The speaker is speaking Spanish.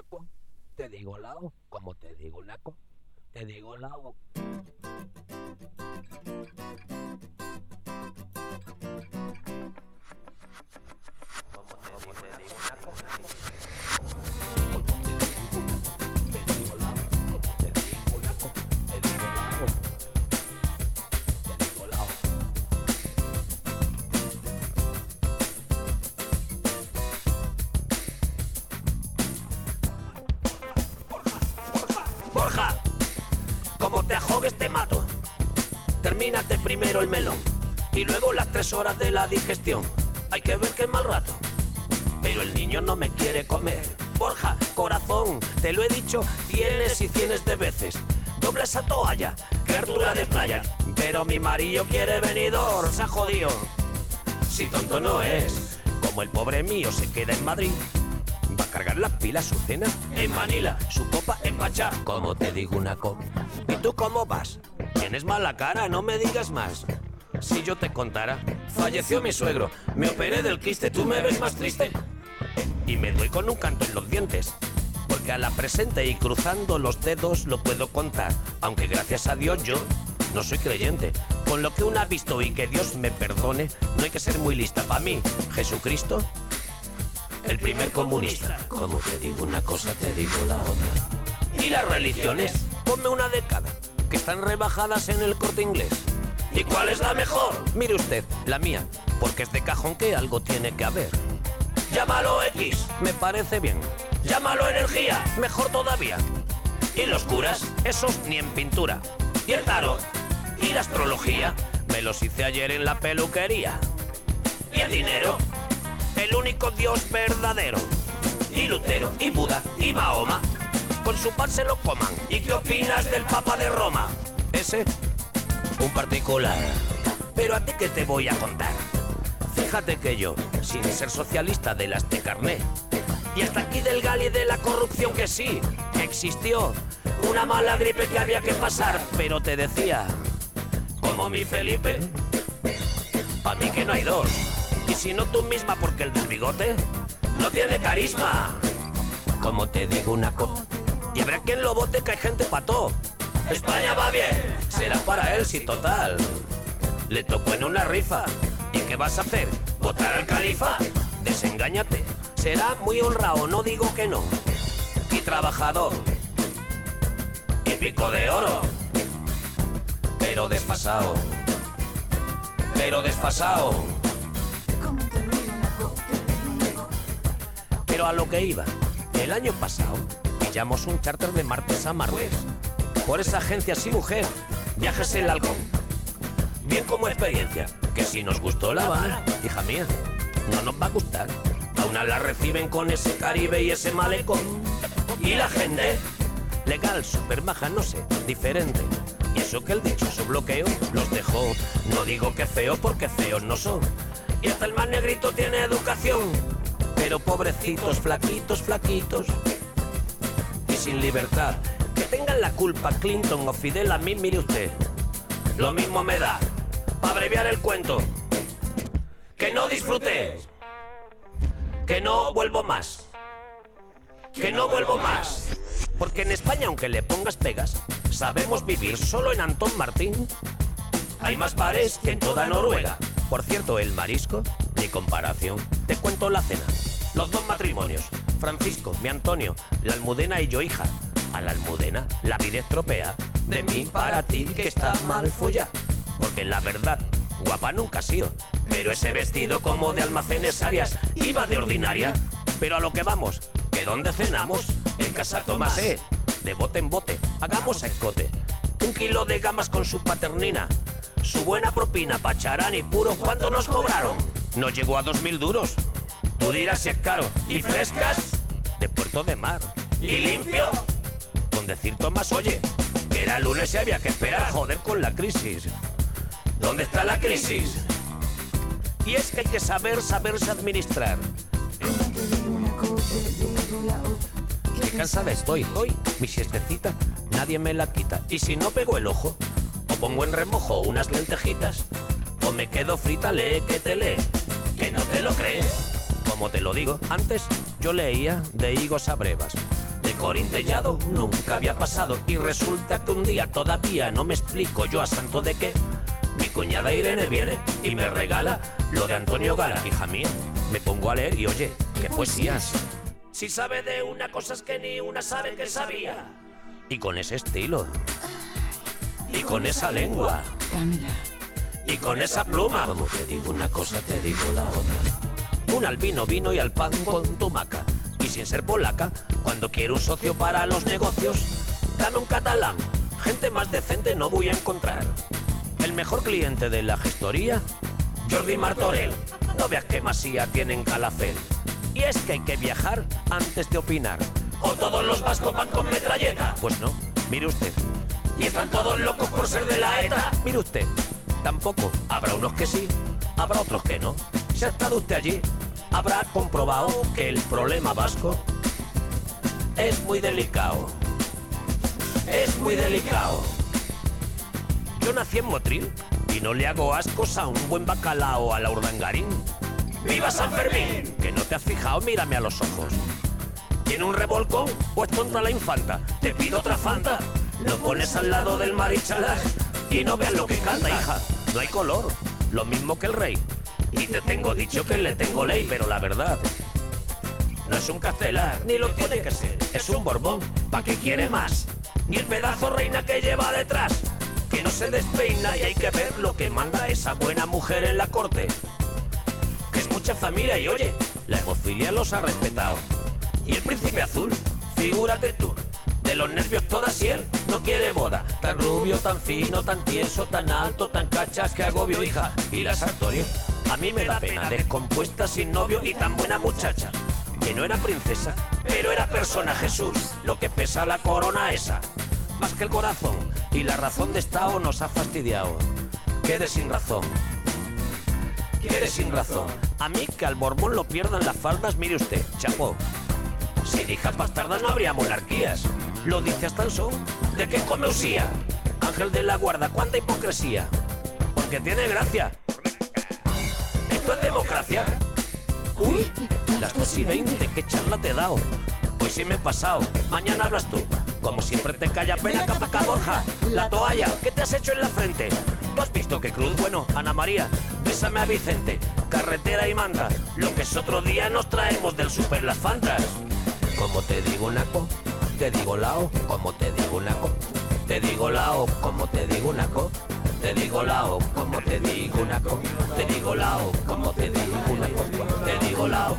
una co, te digo lao, como te digo una co, te digo lao. Borja, te ahogues te mato. Termínate primero el melón y luego las tres horas de la digestión. Hay que ver que es mal rato. Pero el niño no me quiere comer. Borja, corazón, te lo he dicho cienes y cienes de veces. Dobla esa toalla, criatura de playa. Pero mi marido quiere venidor, se ha jodido. Si tonto no es, como el pobre mío se queda en Madrid. Cargar las pilas su cena en Manila, su copa en Pachá. Como te digo una copa. ¿Y tú cómo vas? Tienes mala cara, no me digas más. Si yo te contara, falleció mi suegro, me operé del quiste, tú me ves más triste. Y me doy con un canto en los dientes. Porque a la presente y cruzando los dedos lo puedo contar. Aunque gracias a Dios yo no soy creyente. Con lo que uno ha visto y que Dios me perdone, no hay que ser muy lista. Para mí, Jesucristo el primer comunista. Como te digo una cosa, te digo la otra. ¿Y las religiones? Ponme una década, que están rebajadas en el corte inglés. ¿Y cuál es la mejor? Mire usted, la mía, porque es de cajón que algo tiene que haber. Llámalo X, me parece bien. Llámalo energía, mejor todavía. ¿Y los curas? Esos ni en pintura. ¿Y el tarot? ¿Y la astrología? Me los hice ayer en la peluquería. ¿Y el dinero? El único Dios verdadero. Y Lutero, y Buda, y Mahoma, con su pan se lo coman. ¿Y qué opinas del Papa de Roma? Ese, un particular. Pero a ti qué te voy a contar. Fíjate que yo, sin ser socialista de las de carné, y hasta aquí del gali de la corrupción que sí, que existió, una mala gripe que había que pasar, pero te decía, como mi Felipe, pa' mí que no hay dos. Y si no tú misma, porque el del bigote no tiene carisma. Como te digo una cosa, y habrá quien lo vote que hay gente pató. España va bien, será para él si total. Le tocó en una rifa. ¿Y qué vas a hacer? ¿Votar al califa? Desengáñate. Será muy honrado, no digo que no. Y trabajador. Y pico de oro. Pero desfasado. Pero desfasado. Pero a lo que iba, el año pasado pillamos un charter de martes a Marruecos. Por esa agencia sí, mujer, viajes el halcón. Bien como experiencia, que si nos gustó la van, hija mía, no nos va a gustar. A una la reciben con ese Caribe y ese malecón. Y la gente, legal, super maja, no sé, diferente. Y eso que el dichoso bloqueo los dejó. No digo que feo porque feos no son. Y hasta el más negrito tiene educación. Pero pobrecitos, flaquitos, flaquitos. Y sin libertad. Que tengan la culpa Clinton o Fidel a mí, mire usted. Lo mismo me da. Para abreviar el cuento. Que no disfruté. Que no vuelvo más. Que no vuelvo más. Porque en España, aunque le pongas pegas, sabemos vivir solo en Antón Martín. Hay más bares que en toda Noruega. Por cierto, el marisco, ni comparación. Te cuento la cena. Los dos matrimonios. Francisco, mi Antonio, la almudena y yo hija. A la almudena la vida estropea. De mí para ti que está mal folla. Porque la verdad, guapa nunca ha sido. Pero ese vestido como de almacenes áreas iba de ordinaria. Pero a lo que vamos, que donde cenamos, en casa Tomás, de bote en bote, hagamos escote. Un kilo de gamas con su paternina, su buena propina, pacharán y puro, ¿cuánto nos cobraron? No llegó a dos mil duros. Tú dirás si es caro. ¿Y frescas? De Puerto de Mar. ¿Y limpio? Con decir Tomás, oye, que era lunes y había que esperar, joder, con la crisis. ¿Dónde está la crisis? Y es que hay que saber, saberse administrar. Qué cansada estoy hoy, mi siestecita, nadie me la quita. Y si no pego el ojo, pongo en remojo unas lentejitas, o me quedo frita, lee que te lee, que no te lo crees. Como te lo digo, antes yo leía de higos a brevas, de corintellado nunca había pasado y resulta que un día todavía no me explico yo a santo de qué. Mi cuñada Irene viene y me regala lo de Antonio Gala, hija mía. Me pongo a leer y oye, qué poesías. Si sabe de una cosa es que ni una sabe que sabía. Y con ese estilo. Y con esa lengua. Y con esa pluma. Como te digo una cosa, te digo la otra. Un albino vino y al pan con tumaca. Y sin ser polaca, cuando quiero un socio para los negocios, dame un catalán. Gente más decente no voy a encontrar. El mejor cliente de la gestoría, Jordi Martorell. No veas qué masía tienen Calafel. Y es que hay que viajar antes de opinar. O todos los vascos van con metralleta. Pues no, mire usted. Y están todos locos por ser de la ETA. Mire usted, tampoco. Habrá unos que sí, habrá otros que no. Si ha estado usted allí, habrá comprobado que el problema vasco es muy delicado. Es muy delicado. Yo nací en Motril y no le hago ascos a un buen bacalao a la urdangarín. ¡Viva San Fermín! Que no te has fijado, mírame a los ojos. ¿Tiene un revolcón o es contra la infanta? Te pido otra fanta. Lo pones al lado del marichalar y no veas lo que canta, hija. No hay color, lo mismo que el rey. Y te tengo dicho que le tengo ley, pero la verdad no es un castelar, ni lo tiene que ser. Es un borbón, ¿pa' qué quiere más? Ni el pedazo reina que lleva detrás, que no se despeina y hay que ver lo que manda esa buena mujer en la corte. Que es mucha familia y oye, la hemofilia los ha respetado. Y el príncipe azul, figúrate tú, de los nervios todas y él no quiere boda. Tan rubio, tan fino, tan tieso, tan alto, tan cachas que agobio, hija. Y la Sartori, a mí me da pena, descompuesta, sin novio y tan buena muchacha. Que no era princesa, pero era persona Jesús. Lo que pesa la corona esa, más que el corazón. Y la razón de Estado nos ha fastidiado. Quede sin razón. Quede sin razón. A mí que al Borbón lo pierdan las faldas, mire usted, chapó. Sin hijas bastardas no habría monarquías. Lo dice hasta el son de que come usía. Ángel de la guarda, cuánta hipocresía. Porque tiene gracia. Esto es democracia. Uy, las 2 y 20, qué charla te he dado. Hoy sí me he pasado, mañana hablas tú. Como siempre te calla pena capa Borja. La toalla, ¿qué te has hecho en la frente? ¿Tú has visto que cruz? Bueno, Ana María, bésame a Vicente. Carretera y manda, lo que es otro día nos traemos del super las fantas. Como te digo naco, te digo lao, como te digo naco, te digo lao, como te digo naco, te digo lao, como te digo naco, te digo lao, como te digo lao, como te digo naco, te digo lao,